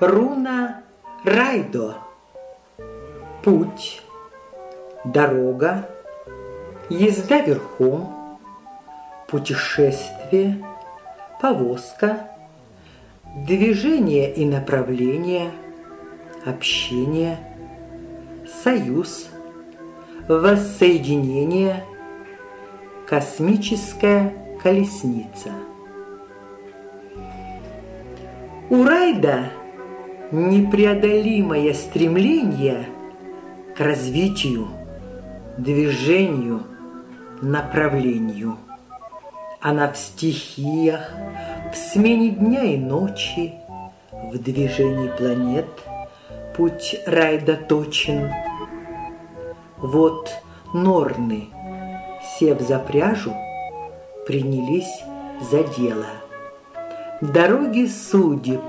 Руна Райдо. Путь, дорога, езда верхом, путешествие, повозка, движение и направление, общение, союз, воссоединение, космическая колесница. У Райда – непреодолимое стремление к развитию, движению, направлению. Она в стихиях, в смене дня и ночи, в движении планет путь райда точен. Вот норны, сев за пряжу, принялись за дело. Дороги судеб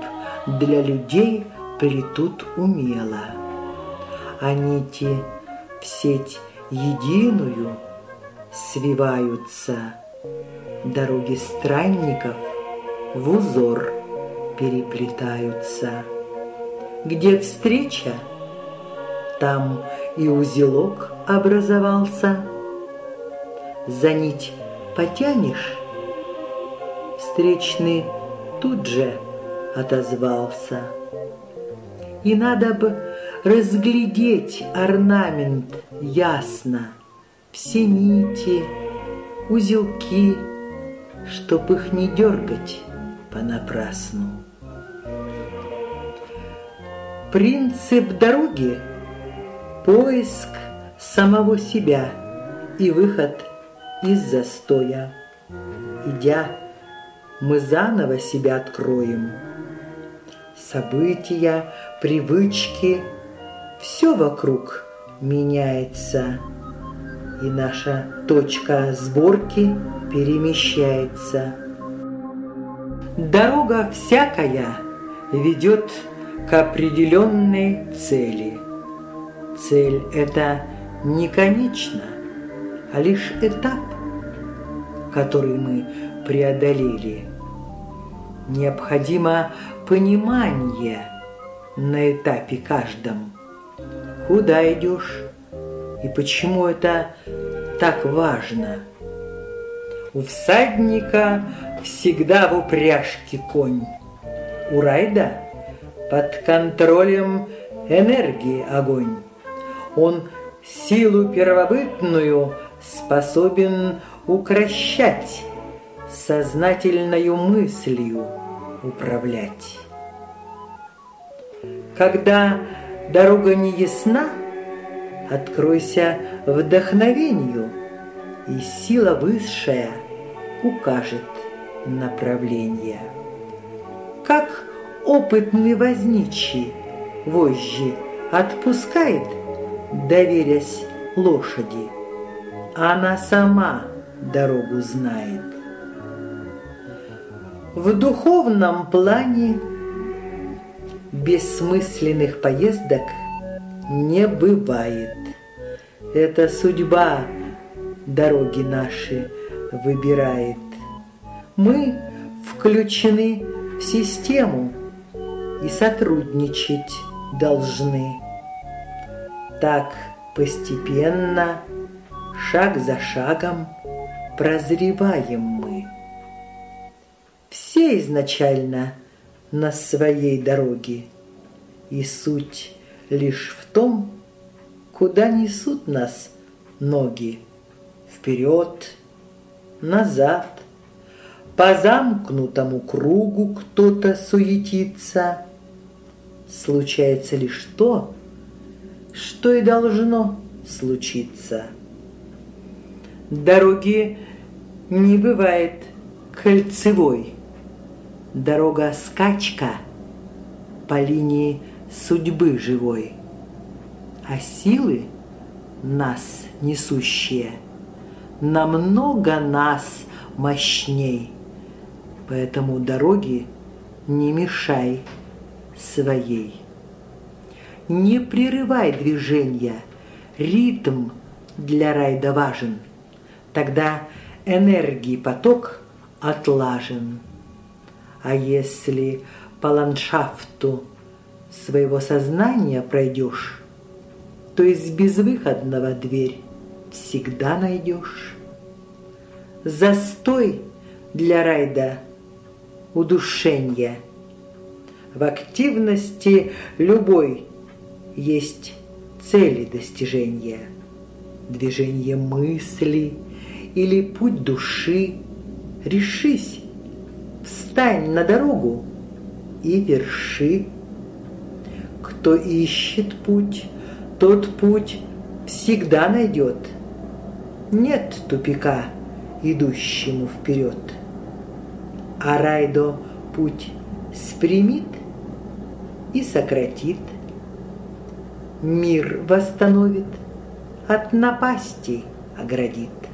для людей плетут умело, а нити в сеть единую свиваются, дороги странников в узор переплетаются. Где встреча, там и узелок образовался. За нить потянешь, встречный тут же отозвался. И надо бы разглядеть орнамент ясно, все нити, узелки, чтоб их не дергать понапрасну. Принцип дороги – поиск самого себя и выход из застоя. Идя, мы заново себя откроем – события, привычки, все вокруг меняется, и наша точка сборки перемещается. Дорога всякая ведет к определенной цели. Цель – это не конечно, а лишь этап, который мы преодолели. Необходимо понимание на этапе каждом. Куда идешь и почему это так важно? У всадника всегда в упряжке конь. У райда под контролем энергии огонь. Он силу первобытную способен укращать сознательною мыслью управлять. Когда дорога не ясна, откройся вдохновению, и сила высшая укажет направление. Как опытный возничий вожжи отпускает, доверясь лошади, она сама дорогу знает. В духовном плане бессмысленных поездок не бывает. Это судьба дороги наши выбирает. Мы включены в систему и сотрудничать должны. Так постепенно, шаг за шагом прозреваем все изначально на своей дороге, и суть лишь в том, куда несут нас ноги, вперед, назад, по замкнутому кругу кто-то суетится. Случается лишь то, что и должно случиться. Дороги не бывает кольцевой – дорога скачка по линии судьбы живой, а силы нас несущие намного нас мощней, поэтому дороги не мешай своей. Не прерывай движения, ритм для райда важен, тогда энергии поток отлажен. А если по ландшафту своего сознания пройдешь, то из безвыходного дверь всегда найдешь. Застой для райда удушения. В активности любой есть цели достижения. Движение мысли или путь души. Решись, встань на дорогу и верши. Кто ищет путь, тот путь всегда найдет. Нет тупика, идущему вперед. А Райдо путь спрямит и сократит. Мир восстановит, от напасти оградит.